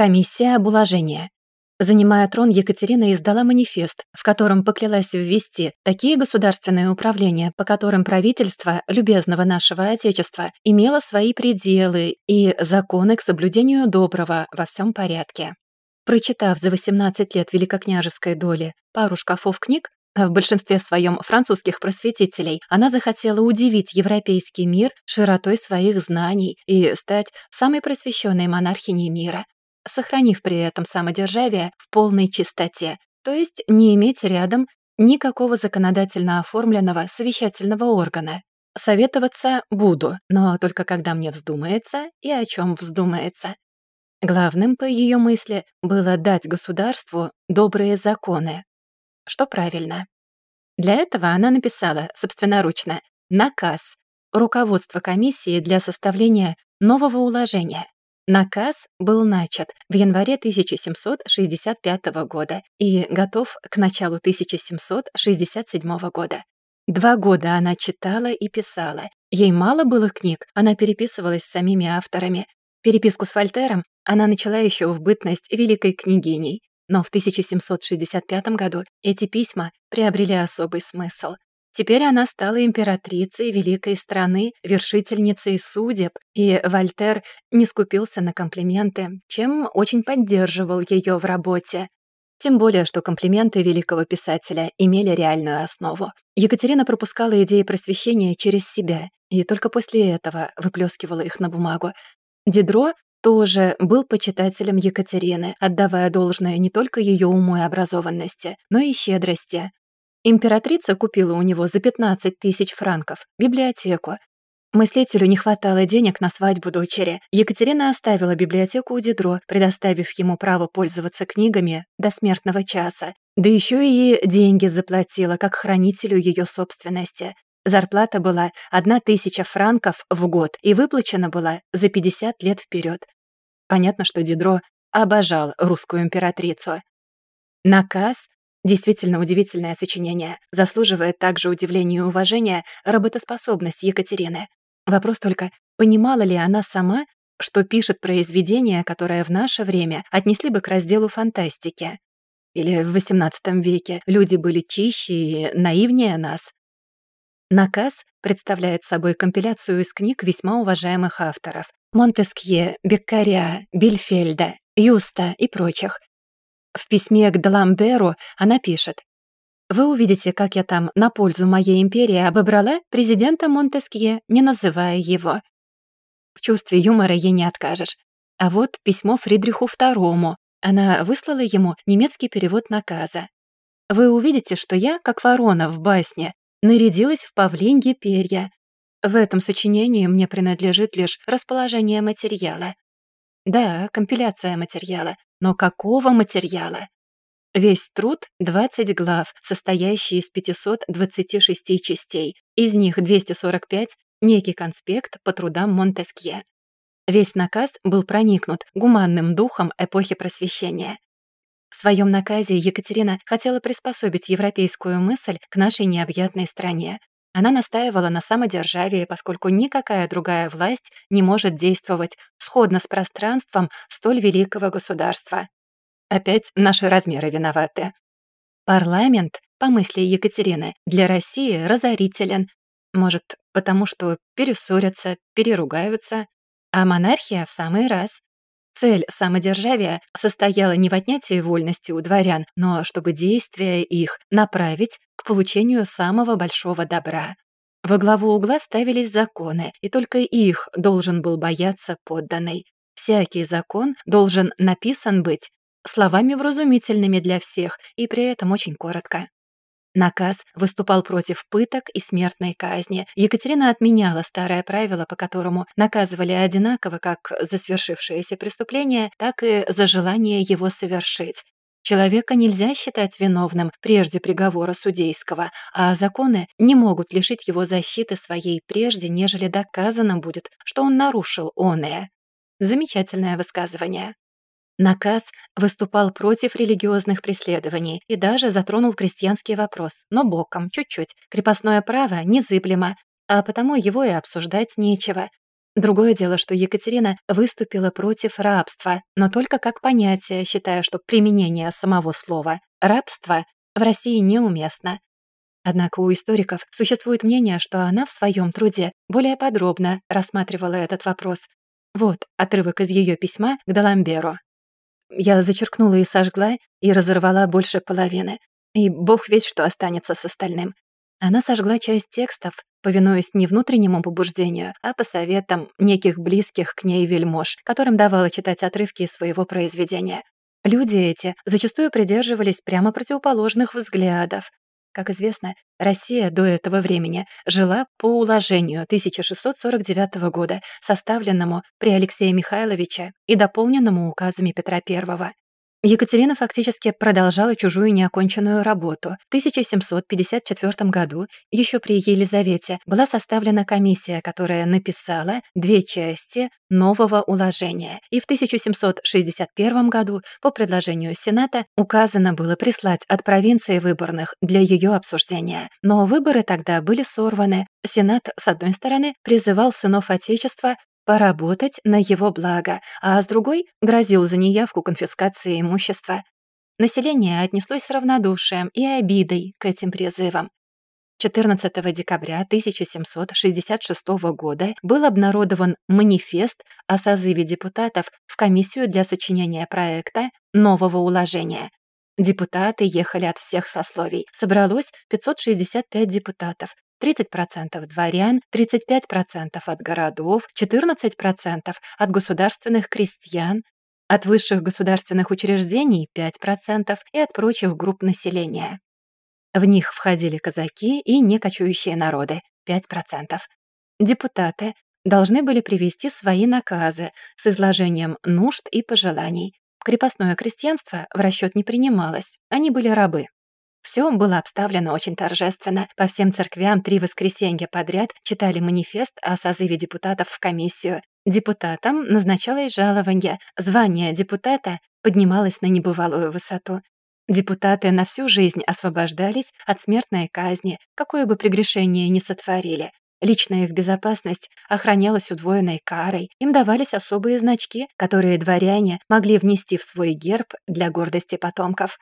Комиссия об уложении. Занимая трон, Екатерина издала манифест, в котором поклялась ввести такие государственные управления, по которым правительство любезного нашего Отечества имело свои пределы и законы к соблюдению доброго во всем порядке. Прочитав за 18 лет великокняжеской доли пару шкафов книг, в большинстве своем французских просветителей, она захотела удивить европейский мир широтой своих знаний и стать самой просвещенной монархиней мира сохранив при этом самодержавие в полной чистоте, то есть не иметь рядом никакого законодательно оформленного совещательного органа. Советоваться буду, но только когда мне вздумается и о чем вздумается. Главным, по ее мысли, было дать государству добрые законы. Что правильно. Для этого она написала собственноручно наказ руководство комиссии для составления нового уложения, Наказ был начат в январе 1765 года и готов к началу 1767 года. Два года она читала и писала. Ей мало было книг, она переписывалась с самими авторами. Переписку с Вольтером она начала еще в бытность великой княгиней, но в 1765 году эти письма приобрели особый смысл. Теперь она стала императрицей великой страны, вершительницей судеб, и Вольтер не скупился на комплименты, чем очень поддерживал ее в работе. Тем более, что комплименты великого писателя имели реальную основу. Екатерина пропускала идеи просвещения через себя, и только после этого выплескивала их на бумагу. Дидро тоже был почитателем Екатерины, отдавая должное не только ее уму и образованности, но и щедрости. Императрица купила у него за 15 тысяч франков библиотеку. Мыслителю не хватало денег на свадьбу дочери. Екатерина оставила библиотеку у Дидро, предоставив ему право пользоваться книгами до смертного часа. Да еще и деньги заплатила, как хранителю ее собственности. Зарплата была одна тысяча франков в год и выплачена была за 50 лет вперед. Понятно, что Дидро обожал русскую императрицу. Наказ Действительно удивительное сочинение. Заслуживает также удивления и уважения работоспособность Екатерины. Вопрос только, понимала ли она сама, что пишет произведение, которое в наше время отнесли бы к разделу фантастики? Или в XVIII веке люди были чище и наивнее нас? Наказ представляет собой компиляцию из книг весьма уважаемых авторов Монтескье, Беккаря, Бильфельда, Юста и прочих, в письме к Даламберу она пишет «Вы увидите, как я там на пользу моей империи обобрала президента Монтескье, не называя его». В чувстве юмора ей не откажешь. А вот письмо Фридриху II. Она выслала ему немецкий перевод наказа. «Вы увидите, что я, как ворона в басне, нарядилась в павлинье перья. В этом сочинении мне принадлежит лишь расположение материала. Да, компиляция материала, но какого материала? Весь труд — 20 глав, состоящие из 526 частей, из них 245 — некий конспект по трудам Монтескье. Весь наказ был проникнут гуманным духом эпохи Просвещения. В своем наказе Екатерина хотела приспособить европейскую мысль к нашей необъятной стране. Она настаивала на самодержавии, поскольку никакая другая власть не может действовать сходно с пространством столь великого государства. Опять наши размеры виноваты. Парламент, по мысли Екатерины, для России разорителен. Может, потому что перессорятся, переругаются, а монархия в самый раз. Цель самодержавия состояла не в отнятии вольности у дворян, но чтобы действия их направить к получению самого большого добра. Во главу угла ставились законы, и только их должен был бояться подданный. Всякий закон должен написан быть словами вразумительными для всех и при этом очень коротко. Наказ выступал против пыток и смертной казни. Екатерина отменяла старое правило, по которому наказывали одинаково как за свершившееся преступление, так и за желание его совершить. Человека нельзя считать виновным прежде приговора судейского, а законы не могут лишить его защиты своей прежде, нежели доказано будет, что он нарушил оное. Замечательное высказывание. Наказ выступал против религиозных преследований и даже затронул крестьянский вопрос, но боком, чуть-чуть. Крепостное право незыблемо, а потому его и обсуждать нечего. Другое дело, что Екатерина выступила против рабства, но только как понятие, считая, что применение самого слова «рабство» в России неуместно. Однако у историков существует мнение, что она в своем труде более подробно рассматривала этот вопрос. Вот отрывок из ее письма к Даламберу. Я зачеркнула и сожгла, и разорвала больше половины. И бог весь, что останется с остальным. Она сожгла часть текстов, повинуясь не внутреннему побуждению, а по советам неких близких к ней вельмож, которым давала читать отрывки из своего произведения. Люди эти зачастую придерживались прямо противоположных взглядов. Как известно, Россия до этого времени жила по уложению 1649 года, составленному при Алексее Михайловиче и дополненному указами Петра I. Екатерина фактически продолжала чужую неоконченную работу. В 1754 году, еще при Елизавете, была составлена комиссия, которая написала две части нового уложения. И в 1761 году, по предложению Сената, указано было прислать от провинции выборных для ее обсуждения. Но выборы тогда были сорваны. Сенат, с одной стороны, призывал сынов Отечества поработать на его благо, а с другой грозил за неявку конфискации имущества. Население отнеслось с равнодушием и обидой к этим призывам. 14 декабря 1766 года был обнародован манифест о созыве депутатов в комиссию для сочинения проекта нового уложения. Депутаты ехали от всех сословий. Собралось 565 депутатов, 30% дворян, 35% от городов, 14% от государственных крестьян, от высших государственных учреждений 5% и от прочих групп населения. В них входили казаки и некочующие народы 5%. Депутаты должны были привести свои наказы с изложением нужд и пожеланий. Крепостное крестьянство в расчет не принималось, они были рабы. Все было обставлено очень торжественно. По всем церквям три воскресенья подряд читали манифест о созыве депутатов в комиссию. Депутатам назначалось жалование. Звание депутата поднималось на небывалую высоту. Депутаты на всю жизнь освобождались от смертной казни, какое бы прегрешение ни сотворили. Личная их безопасность охранялась удвоенной карой, им давались особые значки, которые дворяне могли внести в свой герб для гордости потомков.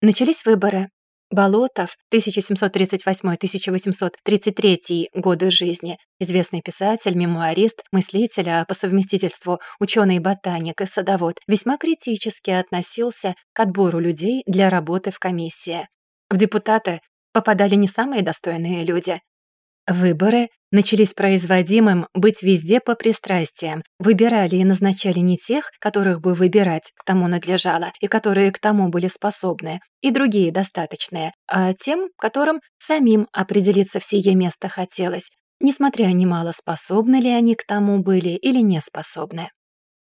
Начались выборы. Болотов, 1738-1833 годы жизни, известный писатель, мемуарист, мыслитель, а по совместительству ученый-ботаник и садовод, весьма критически относился к отбору людей для работы в комиссии. В депутаты попадали не самые достойные люди. Выборы начались производимым быть везде по пристрастиям. Выбирали и назначали не тех, которых бы выбирать к тому надлежало, и которые к тому были способны, и другие достаточные, а тем, которым самим определиться в сие место хотелось, несмотря немало способны ли они к тому были или не способны.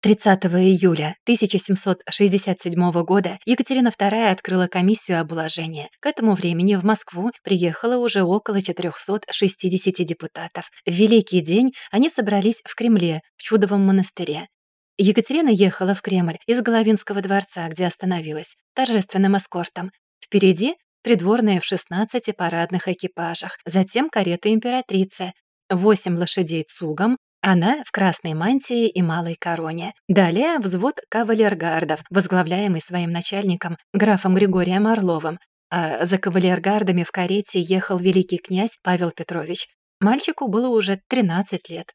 30 июля 1767 года Екатерина II открыла комиссию об уложении. К этому времени в Москву приехало уже около 460 депутатов. В Великий день они собрались в Кремле, в Чудовом монастыре. Екатерина ехала в Кремль из Головинского дворца, где остановилась, торжественным эскортом. Впереди придворные в 16 парадных экипажах, затем карета императрицы, восемь лошадей цугом, она в красной мантии и малой короне. Далее взвод кавалергардов, возглавляемый своим начальником, графом Григорием Орловым. А за кавалергардами в карете ехал великий князь Павел Петрович. Мальчику было уже 13 лет.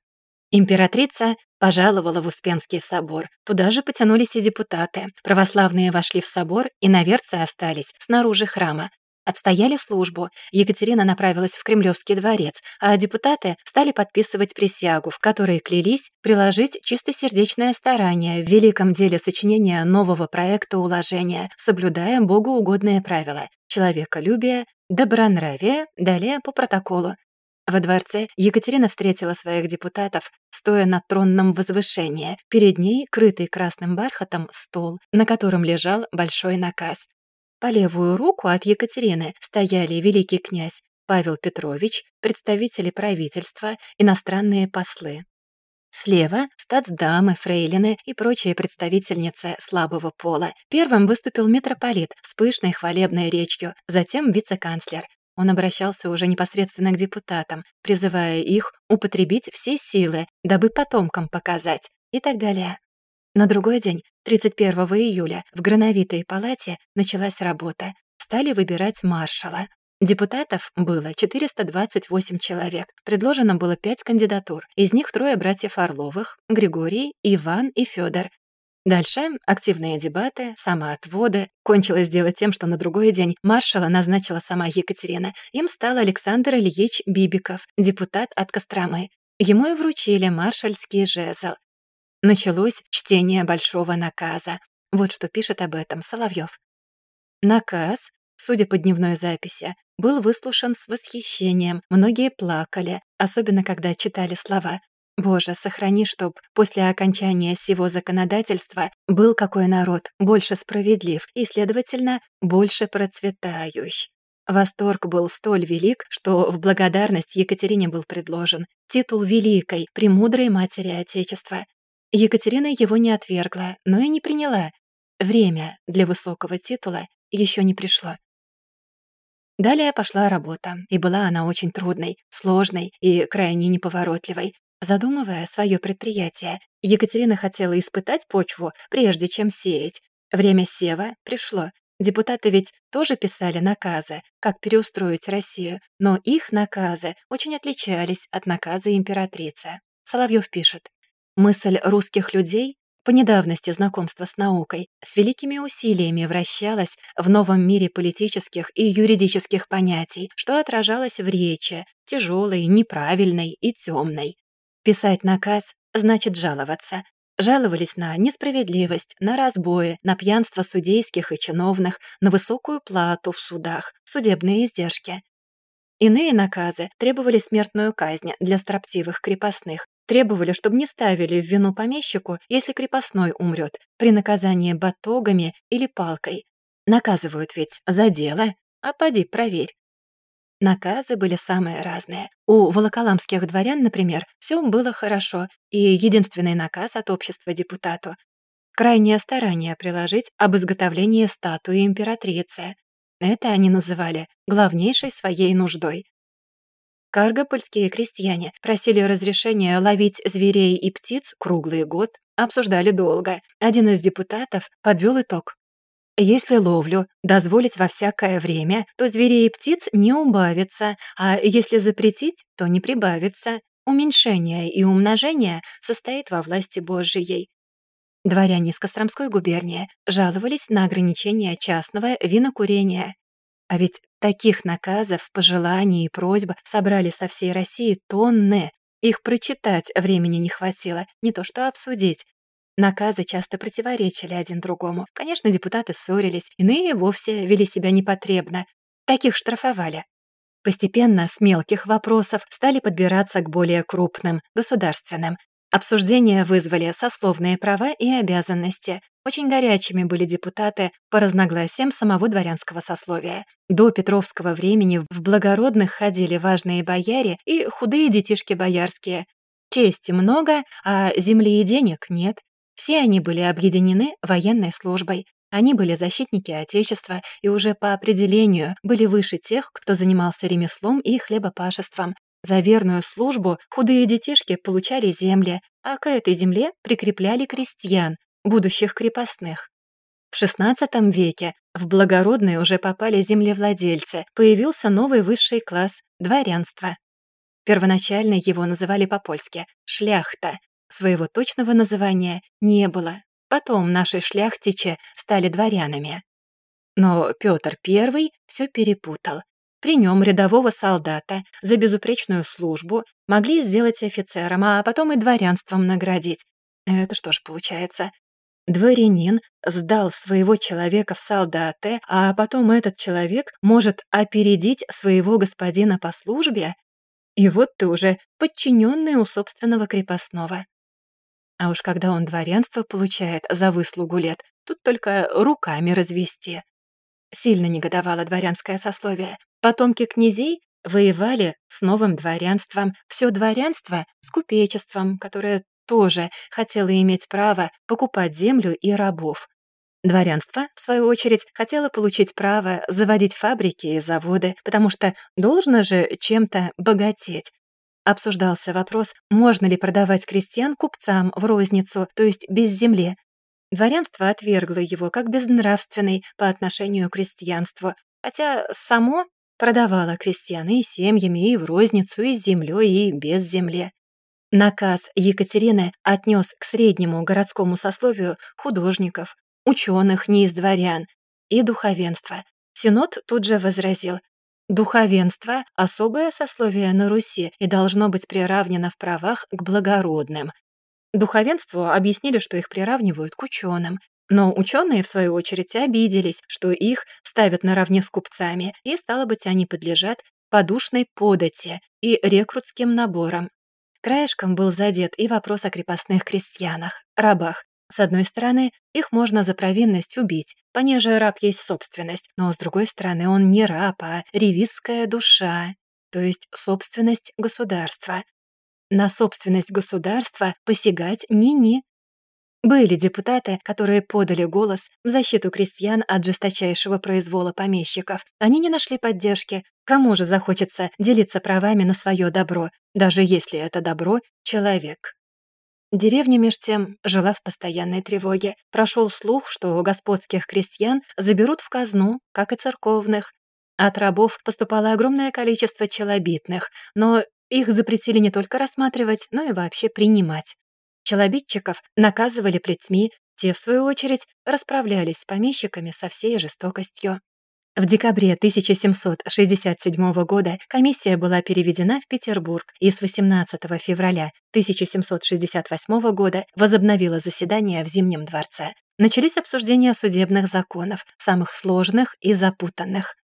Императрица пожаловала в Успенский собор. Туда же потянулись и депутаты. Православные вошли в собор, и наверцы остались снаружи храма. Отстояли службу. Екатерина направилась в Кремлевский дворец, а депутаты стали подписывать присягу, в которой клялись приложить чистосердечное старание в великом деле сочинения нового проекта уложения, соблюдая богоугодные правила — человеколюбие, добронравие, далее по протоколу. Во дворце Екатерина встретила своих депутатов, стоя на тронном возвышении. Перед ней, крытый красным бархатом, стол, на котором лежал большой наказ. По левую руку от Екатерины стояли великий князь Павел Петрович, представители правительства, иностранные послы. Слева — статсдамы, фрейлины и прочие представительницы слабого пола. Первым выступил митрополит с пышной хвалебной речью, затем вице-канцлер. он обращался уже непосредственно к депутатам, призывая их употребить все силы, дабы потомкам показать и так далее. На другой день, 31 июля, в Грановитой палате началась работа. Стали выбирать маршала. Депутатов было 428 человек. Предложено было пять кандидатур. Из них трое братьев Орловых — Григорий, Иван и Федор. Дальше активные дебаты, самоотводы. Кончилось дело тем, что на другой день маршала назначила сама Екатерина. Им стал Александр Ильич Бибиков, депутат от Костромы. Ему и вручили маршальский жезл. Началось чтение большого наказа. Вот что пишет об этом Соловьев. Наказ, судя по дневной записи, был выслушан с восхищением. Многие плакали, особенно когда читали слова Боже, сохрани, чтоб после окончания всего законодательства был какой народ больше справедлив и, следовательно, больше процветающий. Восторг был столь велик, что в благодарность Екатерине был предложен титул Великой, Премудрой Матери Отечества. Екатерина его не отвергла, но и не приняла. Время для высокого титула еще не пришло. Далее пошла работа, и была она очень трудной, сложной и крайне неповоротливой. Задумывая свое предприятие, Екатерина хотела испытать почву, прежде чем сеять. Время сева пришло. Депутаты ведь тоже писали наказы, как переустроить Россию, но их наказы очень отличались от наказа императрицы. Соловьев пишет, «Мысль русских людей по недавности знакомства с наукой с великими усилиями вращалась в новом мире политических и юридических понятий, что отражалось в речи, тяжелой, неправильной и темной. Писать наказ значит жаловаться. Жаловались на несправедливость, на разбои, на пьянство судейских и чиновных, на высокую плату в судах, судебные издержки. Иные наказы требовали смертную казнь для строптивых крепостных, требовали, чтобы не ставили в вину помещику, если крепостной умрет, при наказании батогами или палкой. Наказывают ведь за дело, а поди проверь. Наказы были самые разные. У волоколамских дворян, например, все было хорошо, и единственный наказ от общества депутату — крайнее старание приложить об изготовлении статуи императрицы. Это они называли главнейшей своей нуждой. Каргопольские крестьяне просили разрешения ловить зверей и птиц круглый год, обсуждали долго. Один из депутатов подвел итог. Если ловлю дозволить во всякое время, то зверей и птиц не убавится, а если запретить, то не прибавится. Уменьшение и умножение состоит во власти Божией. Дворяне из Костромской губернии жаловались на ограничение частного винокурения. А ведь таких наказов, пожеланий и просьб собрали со всей России тонны. Их прочитать времени не хватило, не то что обсудить. Наказы часто противоречили один другому. Конечно, депутаты ссорились, иные вовсе вели себя непотребно. Таких штрафовали. Постепенно с мелких вопросов стали подбираться к более крупным, государственным. Обсуждения вызвали сословные права и обязанности. Очень горячими были депутаты по разногласиям самого дворянского сословия. До Петровского времени в благородных ходили важные бояре и худые детишки боярские. Чести много, а земли и денег нет. Все они были объединены военной службой. Они были защитники Отечества и уже по определению были выше тех, кто занимался ремеслом и хлебопашеством. За верную службу худые детишки получали земли, а к этой земле прикрепляли крестьян, будущих крепостных. В XVI веке в благородные уже попали землевладельцы, появился новый высший класс — дворянство. Первоначально его называли по-польски «шляхта», Своего точного называния не было. Потом наши шляхтичи стали дворянами. Но Петр I все перепутал. При нем рядового солдата за безупречную службу могли сделать офицером, а потом и дворянством наградить. Это что ж получается? Дворянин сдал своего человека в солдаты, а потом этот человек может опередить своего господина по службе? И вот ты уже подчиненный у собственного крепостного. А уж когда он дворянство получает за выслугу лет, тут только руками развести. Сильно негодовало дворянское сословие. Потомки князей воевали с новым дворянством, все дворянство с купечеством, которое тоже хотело иметь право покупать землю и рабов. Дворянство, в свою очередь, хотело получить право заводить фабрики и заводы, потому что должно же чем-то богатеть. Обсуждался вопрос, можно ли продавать крестьян купцам в розницу, то есть без земли. Дворянство отвергло его как безнравственный по отношению к крестьянству, хотя само продавало крестьян и семьями, и в розницу, и с землей, и без земли. Наказ Екатерины отнес к среднему городскому сословию художников, ученых не из дворян и духовенства. Синод тут же возразил, Духовенство — особое сословие на Руси и должно быть приравнено в правах к благородным. Духовенству объяснили, что их приравнивают к ученым. Но ученые, в свою очередь, обиделись, что их ставят наравне с купцами, и, стало быть, они подлежат подушной подати и рекрутским наборам. Краешком был задет и вопрос о крепостных крестьянах, рабах, с одной стороны, их можно за провинность убить, понеже раб есть собственность, но с другой стороны, он не раб, а ревизская душа, то есть собственность государства. На собственность государства посягать ни-ни. Были депутаты, которые подали голос в защиту крестьян от жесточайшего произвола помещиков. Они не нашли поддержки. Кому же захочется делиться правами на свое добро, даже если это добро — человек? Деревня меж тем жила в постоянной тревоге. Прошел слух, что господских крестьян заберут в казну, как и церковных. От рабов поступало огромное количество челобитных, но их запретили не только рассматривать, но и вообще принимать. Челобитчиков наказывали плетьми, те, в свою очередь, расправлялись с помещиками со всей жестокостью. В декабре 1767 года комиссия была переведена в Петербург и с 18 февраля 1768 года возобновила заседание в Зимнем дворце. Начались обсуждения судебных законов, самых сложных и запутанных.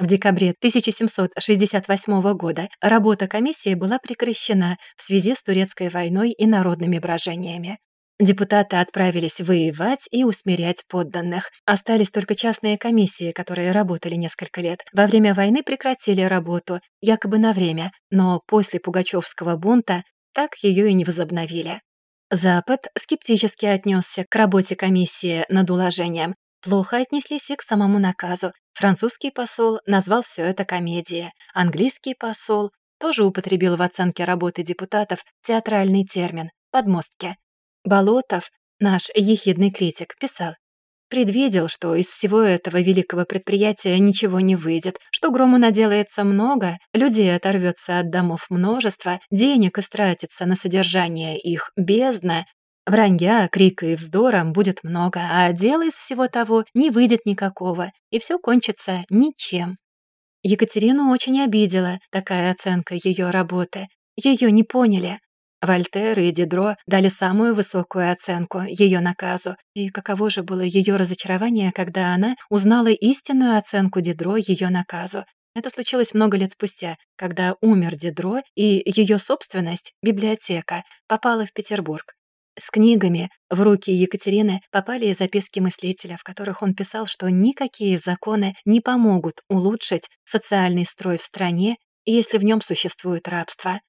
В декабре 1768 года работа комиссии была прекращена в связи с турецкой войной и народными брожениями. Депутаты отправились воевать и усмирять подданных. Остались только частные комиссии, которые работали несколько лет. Во время войны прекратили работу, якобы на время, но после Пугачевского бунта так ее и не возобновили. Запад скептически отнесся к работе комиссии над уложением. Плохо отнеслись и к самому наказу. Французский посол назвал все это комедией. Английский посол тоже употребил в оценке работы депутатов театральный термин «подмостки». Болотов, наш ехидный критик, писал, предвидел, что из всего этого великого предприятия ничего не выйдет, что грому наделается много, людей оторвется от домов множество, денег истратится на содержание их бездна, вранья, крика и вздором будет много, а дела из всего того не выйдет никакого, и все кончится ничем. Екатерину очень обидела такая оценка ее работы. Ее не поняли. Вольтер и Дидро дали самую высокую оценку ее наказу, и каково же было ее разочарование, когда она узнала истинную оценку Дидро ее наказу. Это случилось много лет спустя, когда умер Дидро, и ее собственность, библиотека, попала в Петербург. С книгами в руки Екатерины попали записки мыслителя, в которых он писал, что никакие законы не помогут улучшить социальный строй в стране, если в нем существует рабство.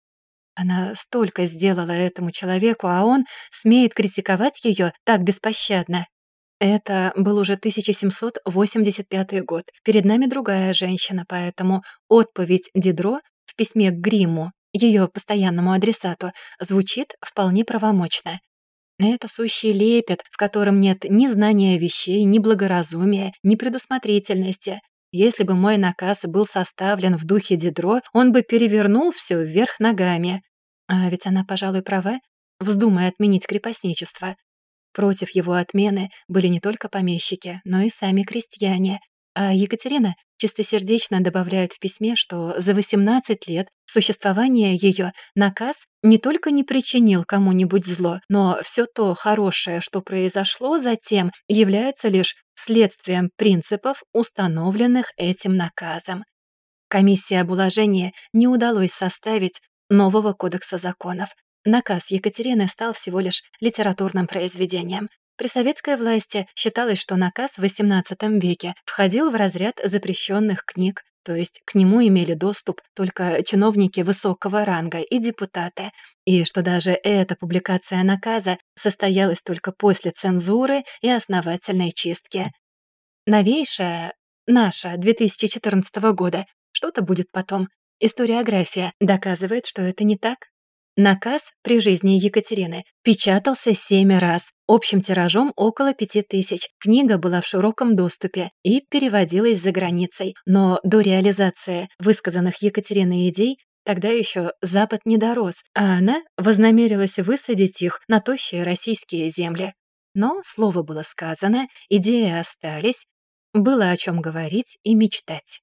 Она столько сделала этому человеку, а он смеет критиковать ее так беспощадно. Это был уже 1785 год. Перед нами другая женщина, поэтому отповедь Дидро в письме к Гриму, ее постоянному адресату, звучит вполне правомочно. Это сущий лепет, в котором нет ни знания вещей, ни благоразумия, ни предусмотрительности. Если бы мой наказ был составлен в духе Дидро, он бы перевернул все вверх ногами. А ведь она, пожалуй, права, вздумая отменить крепостничество. Против его отмены были не только помещики, но и сами крестьяне. А Екатерина чистосердечно добавляет в письме, что за 18 лет существования ее наказ не только не причинил кому-нибудь зло, но все то хорошее, что произошло затем, является лишь следствием принципов, установленных этим наказом. Комиссия об уложении не удалось составить нового кодекса законов. Наказ Екатерины стал всего лишь литературным произведением. При советской власти считалось, что наказ в XVIII веке входил в разряд запрещенных книг, то есть к нему имели доступ только чиновники высокого ранга и депутаты, и что даже эта публикация наказа состоялась только после цензуры и основательной чистки. Новейшая, наша, 2014 года, что-то будет потом. Историография доказывает, что это не так. Наказ при жизни Екатерины печатался семь раз, общим тиражом около пяти тысяч. Книга была в широком доступе и переводилась за границей, но до реализации высказанных Екатериной идей Тогда еще Запад не дорос, а она вознамерилась высадить их на тощие российские земли. Но слово было сказано, идеи остались, было о чем говорить и мечтать.